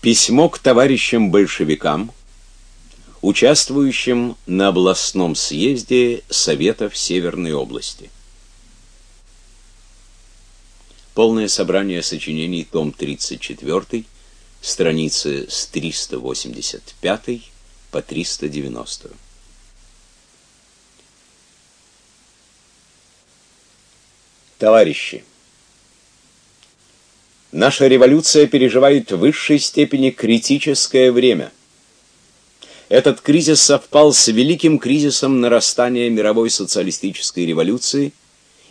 Письмо к товарищам-большевикам, участвующим на областном съезде Советов Северной области. Полное собрание сочинений, том 34, страницы с 385 по 390. Товарищи, наша революция переживает в высшей степени критическое время. Этот кризис совпал с великим кризисом нарастания мировой социалистической революции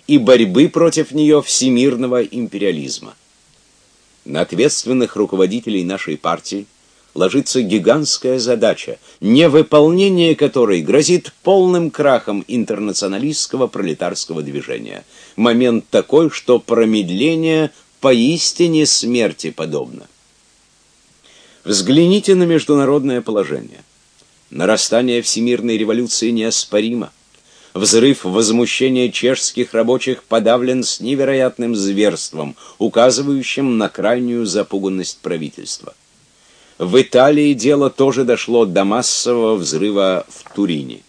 и борьбы против нее всемирного империализма. На ответственных руководителей нашей партии ложится гигантская задача, невыполнение которой грозит полным крахом интернационалистского пролетарского движения. Момент такой, что промедление поистине смерти подобно. Взгляните на международное положение. Нарастание всемирной революции неоспоримо. Взрыв возмущения чешских рабочих подавлен с невероятным зверством, указывающим на крайнюю запуганность правительства. В Италии дело тоже дошло до массового взрыва в Турине.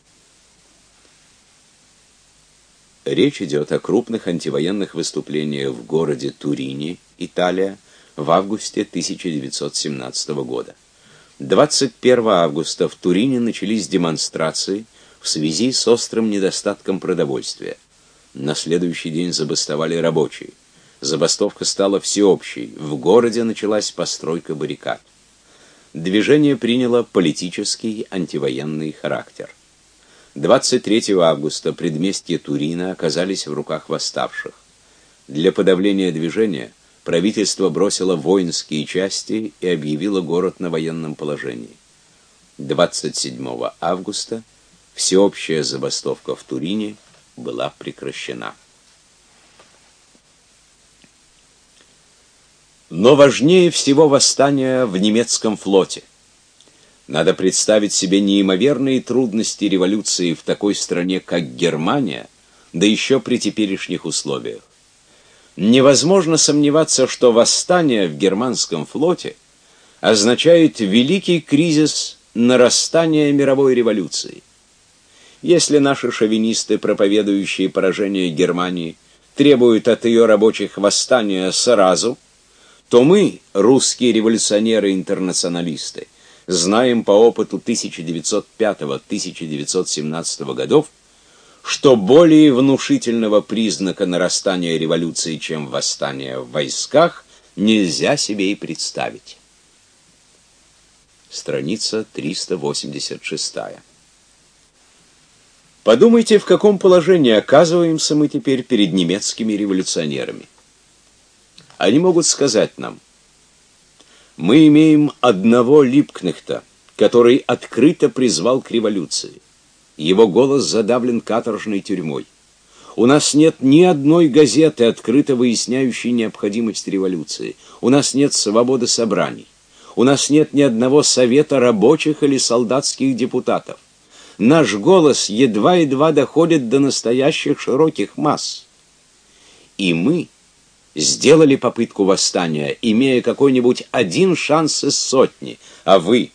Речь идет о крупных антивоенных выступлениях в городе Турине, Италия, в августе 1917 года. 21 августа в Турине начались демонстрации в связи с острым недостатком продовольствия. На следующий день забастовали рабочие. Забастовка стала всеобщей. В городе началась постройка баррикад движение приняло политический антивоенный характер. 23 августа предместья Турина оказались в руках восставших. Для подавления движения правительство бросило воинские части и объявило город на военном положении. 27 августа всеобщая забастовка в Турине была прекращена. Но важнее всего восстание в немецком флоте. Надо представить себе неимоверные трудности революции в такой стране, как Германия, да еще при теперешних условиях. Невозможно сомневаться, что восстание в германском флоте означает великий кризис нарастания мировой революции. Если наши шовинисты, проповедующие поражение Германии, требуют от ее рабочих восстания сразу – то мы, русские революционеры-интернационалисты, знаем по опыту 1905-1917 годов, что более внушительного признака нарастания революции, чем восстание в войсках, нельзя себе и представить. Страница 386. Подумайте, в каком положении оказываемся мы теперь перед немецкими революционерами. Они могут сказать нам: мы имеем одного Липкнехта, который открыто призвал к революции. Его голос задавлен каторжной тюрьмой. У нас нет ни одной газеты, открыто выясняющей необходимость революции. У нас нет свободы собраний. У нас нет ни одного совета рабочих или солдатских депутатов. Наш голос едва-едва доходит до настоящих широких масс. И мы сделали попытку восстания, имея какой-нибудь один шанс из сотни, а вы,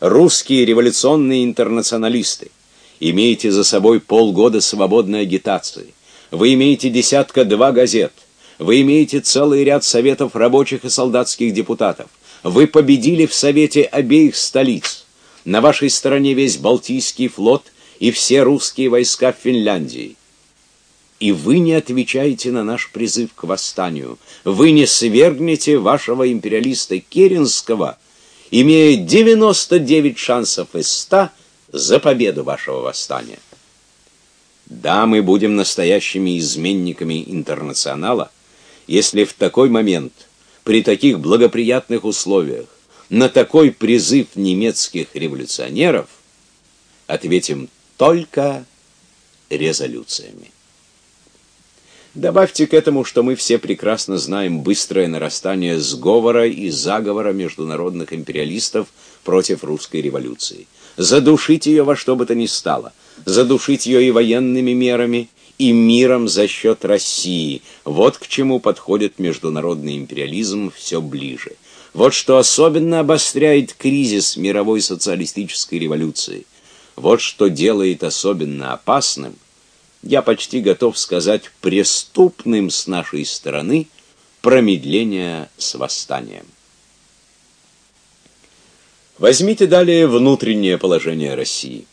русские революционные интернационалисты, имеете за собой полгода свободной агитации, вы имеете десятка-два газет, вы имеете целый ряд советов рабочих и солдатских депутатов, вы победили в совете обеих столиц, на вашей стороне весь Балтийский флот и все русские войска в Финляндии и вы не отвечаете на наш призыв к восстанию. Вы не свергнете вашего империалиста Керенского, имея 99 шансов из 100 за победу вашего восстания. Да, мы будем настоящими изменниками интернационала, если в такой момент, при таких благоприятных условиях, на такой призыв немецких революционеров ответим только резолюциями. Добавьте к этому, что мы все прекрасно знаем быстрое нарастание сговора и заговора международных империалистов против русской революции. Задушить ее во что бы то ни стало. Задушить ее и военными мерами, и миром за счет России. Вот к чему подходит международный империализм все ближе. Вот что особенно обостряет кризис мировой социалистической революции. Вот что делает особенно опасным, я почти готов сказать, преступным с нашей стороны промедление с восстанием. Возьмите далее внутреннее положение России.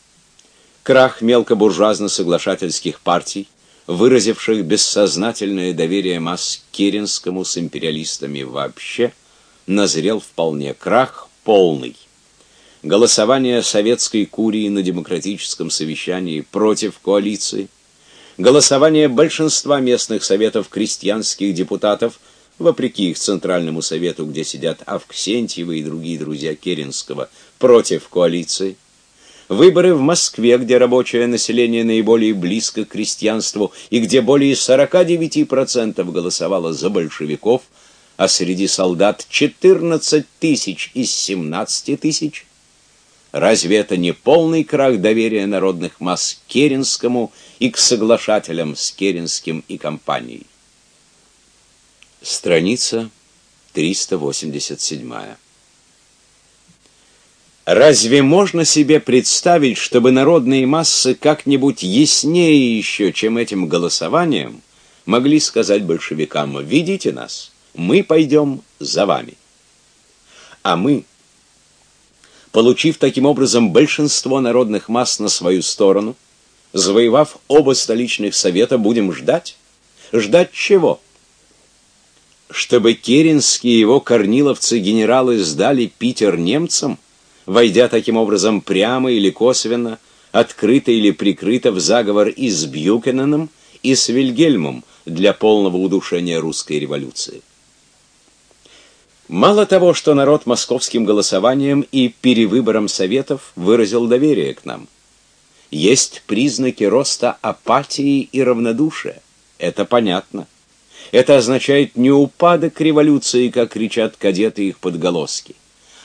Крах мелкобуржуазно-соглашательских партий, выразивших бессознательное доверие масс Керенскому с империалистами вообще, назрел вполне крах полный. Голосование советской курии на демократическом совещании против коалиции, голосование большинства местных советов крестьянских депутатов – вопреки их Центральному совету, где сидят Авксентьевы и другие друзья Керенского, против коалиции. Выборы в Москве, где рабочее население наиболее близко к крестьянству и где более 49% голосовало за большевиков, а среди солдат 14 тысяч из 17 тысяч. Разве это не полный крах доверия народных масс к Керенскому и к соглашателям с Керенским и компанией? Страница 387. Разве можно себе представить, чтобы народные массы как-нибудь яснее еще, чем этим голосованием, могли сказать большевикам: "Видите нас, мы пойдем за вами"? А мы, получив таким образом большинство народных масс на свою сторону, завоевав оба столичных совета, будем ждать? Ждать чего? чтобы Керенские и его корниловцы-генералы сдали Питер немцам, войдя таким образом прямо или косвенно, открыто или прикрыто в заговор и с Бьюкененом, и с Вильгельмом для полного удушения русской революции. Мало того, что народ московским голосованием и перевыбором советов выразил доверие к нам, есть признаки роста апатии и равнодушия. Это понятно. Это означает не упадок революции, как кричат кадеты их подголоски,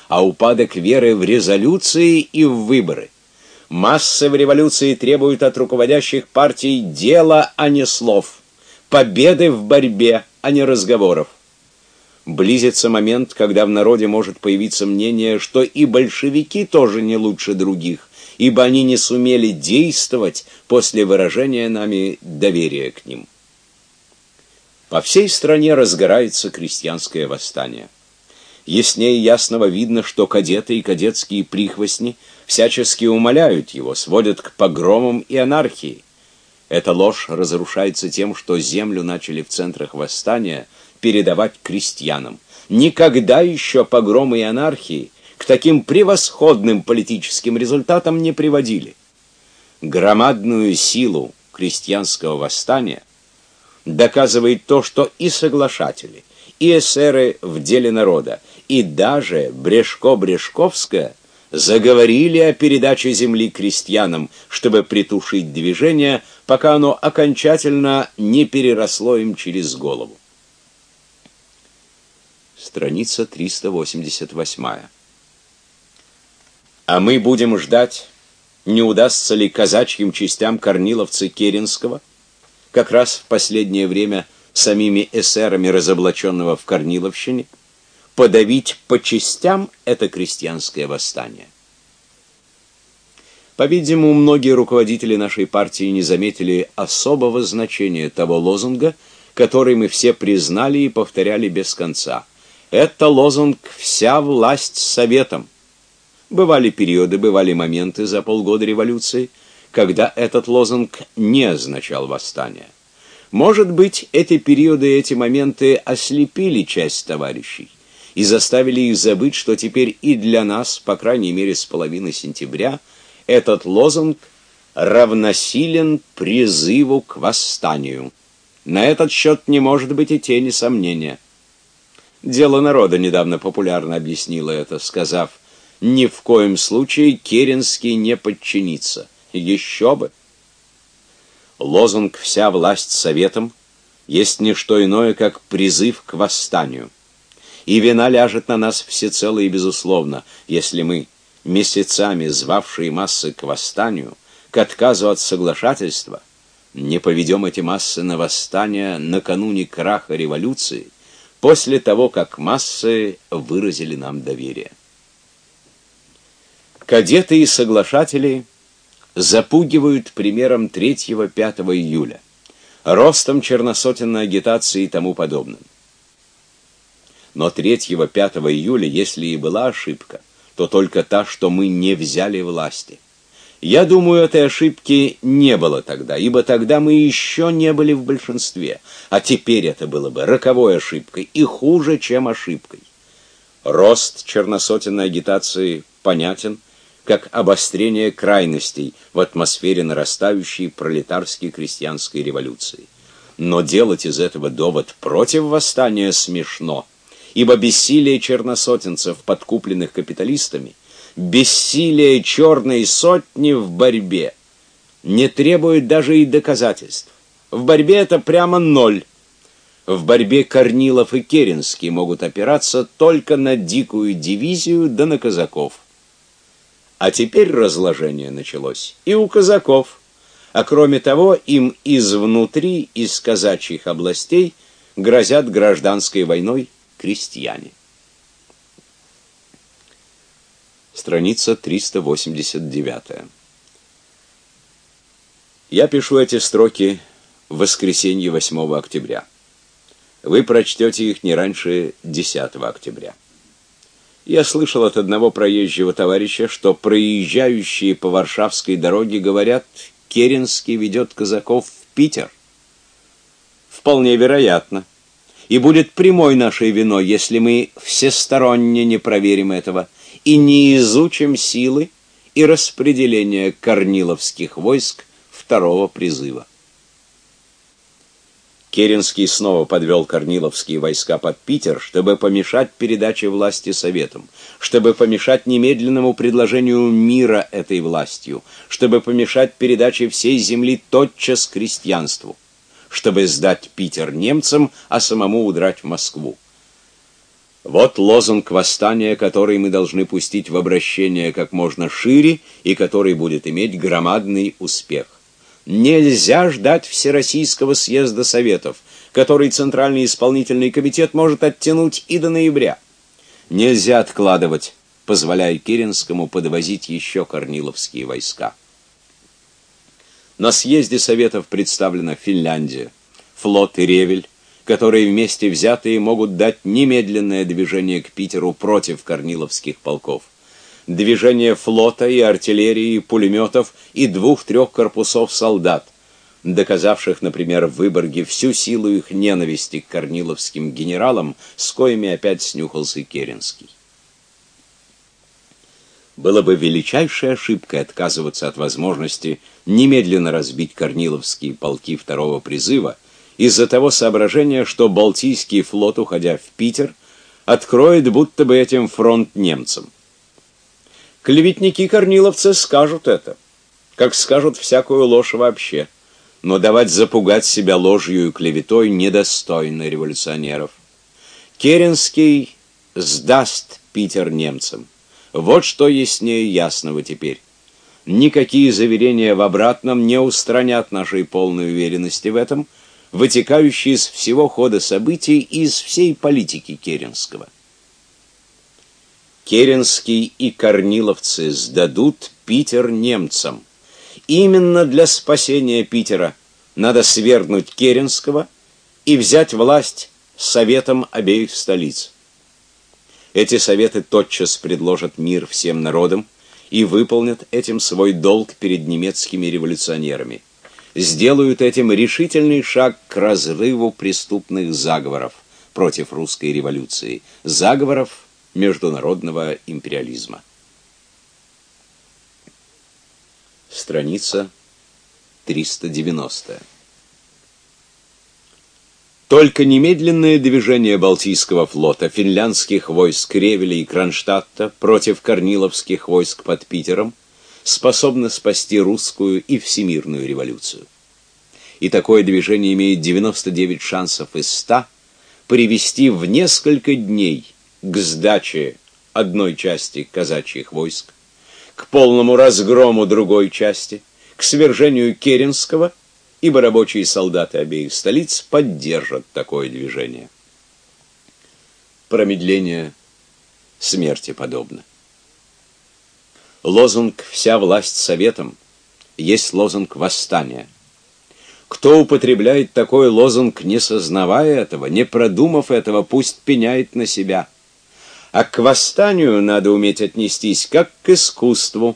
а упадок веры в резолюции и в выборы. Массы в революции требуют от руководящих партий дела, а не слов, победы в борьбе, а не разговоров. Близится момент, когда в народе может появиться мнение, что и большевики тоже не лучше других, ибо они не сумели действовать после выражения нами доверия к ним. По всей стране разгорается крестьянское восстание. Яснее ясного видно, что кадеты и кадетские прихвостни всячески умоляют его, сводят к погромам и анархии. Эта ложь разрушается тем, что землю начали в центрах восстания передавать крестьянам. Никогда еще погромы и анархии к таким превосходным политическим результатам не приводили. Громадную силу крестьянского восстания доказывает то, что и соглашатели, и эсеры в деле народа, и даже Брешко-Брешковская заговорили о передаче земли крестьянам, чтобы притушить движение, пока оно окончательно не переросло им через голову. Страница 388. А мы будем ждать, не удастся ли казачьим частям корниловцы Керенского как раз в последнее время самими эсерами разоблаченного в Корниловщине, подавить по частям это крестьянское восстание. По-видимому, многие руководители нашей партии не заметили особого значения того лозунга, который мы все признали и повторяли без конца. Это лозунг «Вся власть советом». Бывали периоды, бывали моменты за полгода революции – когда этот лозунг не означал восстание. Может быть, эти периоды и эти моменты ослепили часть товарищей и заставили их забыть, что теперь и для нас, по крайней мере, с половины сентября, этот лозунг равносилен призыву к восстанию. На этот счет не может быть и тени сомнения. Дело народа недавно популярно объяснило это, сказав: "Ни в коем случае Керенский не подчинится". Еще бы. Лозунг «Вся власть советом» есть не что иное, как призыв к восстанию. И вина ляжет на нас всецело и безусловно, если мы, месяцами звавшие массы к восстанию, к отказу от соглашательства, не поведем эти массы на восстание накануне краха революции, после того, как массы выразили нам доверие. Кадеты и соглашатели запугивают примером 3-5 июля, ростом черносотенной агитации и тому подобным. Но 3-5 июля, если и была ошибка, то только та, что мы не взяли власти. Я думаю, этой ошибки не было тогда, ибо тогда мы еще не были в большинстве, а теперь это было бы роковой ошибкой и хуже, чем ошибкой. Рост черносотенной агитации понятен, как обострение крайностей в атмосфере нарастающей пролетарской крестьянской революции. Но делать из этого довод против восстания смешно, ибо бессилие черносотенцев, подкупленных капиталистами, бессилие черной сотни в борьбе не требует даже и доказательств. В борьбе это прямо ноль. В борьбе Корнилов и Керенский могут опираться только на дикую дивизию да на казаков. А теперь разложение началось и у казаков. А кроме того, им изнутри, из казачьих областей грозят гражданской войной крестьяне. Страница 389. Я пишу эти строки в воскресенье 8 октября. Вы прочтете их не раньше 10 октября. Я слышал от одного проезжего товарища, что проезжающие по Варшавской дороге говорят, Керенский ведет казаков в Питер. Вполне вероятно. И будет прямой нашей виной, если мы всесторонне не проверим этого и не изучим силы и распределение корниловских войск второго призыва. Керенский снова подвел корниловские войска под Питер, чтобы помешать передаче власти советам, чтобы помешать немедленному предложению мира этой властью, чтобы помешать передаче всей земли тотчас крестьянству, чтобы сдать Питер немцам, а самому удрать в Москву. Вот лозунг восстания, который мы должны пустить в обращение как можно шире и который будет иметь громадный успех. Нельзя ждать Всероссийского съезда Советов, который Центральный исполнительный комитет может оттянуть и до ноября. Нельзя откладывать, позволяя Керенскому подвозить еще корниловские войска. На съезде Советов представлена Финляндия, флот и Ревель, которые вместе взятые могут дать немедленное движение к Питеру против корниловских полков. Движение флота и артиллерии, и пулеметов и двух-трех корпусов солдат, доказавших, например, в Выборге всю силу их ненависти к корниловским генералам, с коими опять снюхался Керенский. Было бы величайшей ошибкой отказываться от возможности немедленно разбить корниловские полки второго призыва, из-за того соображения, что Балтийский флот, уходя в Питер, откроет будто бы этим фронт немцам. Клеветники-корниловцы скажут это, как скажут всякую ложь вообще, но давать запугать себя ложью и клеветой недостойно революционеров. Керенский сдаст Питер немцам. Вот что яснее ясного теперь. Никакие заверения в обратном не устранят нашей полной уверенности в этом – вытекающий из всего хода событий и из всей политики Керенского. Керенский и корниловцы сдадут Питер немцам. Именно для спасения Питера надо свергнуть Керенского и взять власть советом обеих столиц. Эти советы тотчас предложат мир всем народам и выполнят этим свой долг перед немецкими революционерами сделают этим решительный шаг к разрыву преступных заговоров против русской революции, заговоров международного империализма. Страница 390. Только немедленное движение Балтийского флота, финляндских войск Ревеля и Кронштадта против корниловских войск под Питером способно спасти русскую и всемирную революцию. И такое движение имеет 99 шансов из 100 привести в несколько дней к сдаче одной части казачьих войск, к полному разгрому другой части, к свержению Керенского, ибо рабочие солдаты обеих столиц поддержат такое движение. Промедление смерти подобно. Лозунг «Вся власть советом» есть лозунг восстания. Кто употребляет такой лозунг, не сознавая этого, не продумав этого, пусть пеняет на себя. А к восстанию надо уметь отнестись как к искусству.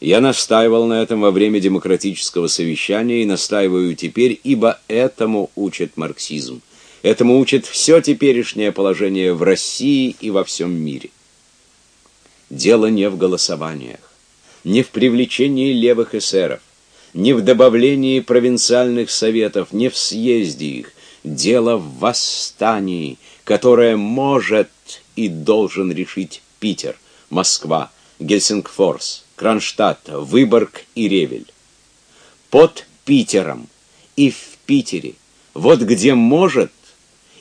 Я настаивал на этом во время демократического совещания и настаиваю теперь, ибо этому учит марксизм. Этому учит все теперешнее положение в России и во всем мире. Дело не в голосованиях, не в привлечении левых эсеров, не в добавлении провинциальных советов, не в съезде их. Дело в восстании, которое может и должен решить Питер, Москва, Гельсингфорс, Кронштадт, Выборг и Ревель. Под Питером и в Питере, вот где может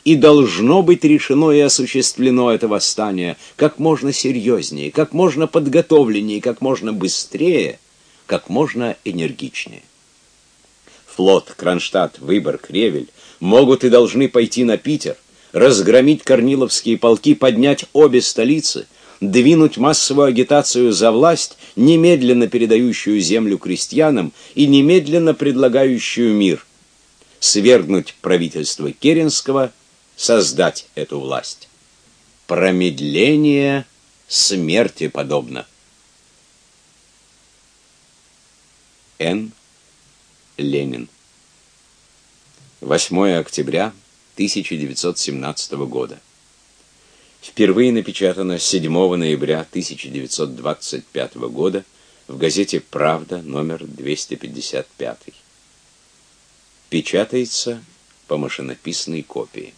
и должно быть решено и осуществлено это восстание как можно серьезнее, как можно подготовленнее, как можно быстрее, как можно энергичнее. Флот, Кронштадт, Выборг, Ревель могут и должны пойти на Питер, разгромить корниловские полки, поднять обе столицы, двинуть массовую агитацию за власть, немедленно передающую землю крестьянам и немедленно предлагающую мир, свергнуть правительство Керенского – создать эту власть. Промедление смерти подобно. Н. Ленин. 8 октября 1917 года. Впервые напечатано 7 ноября 1925 года в газете «Правда» номер 255. Печатается по машинописной копии.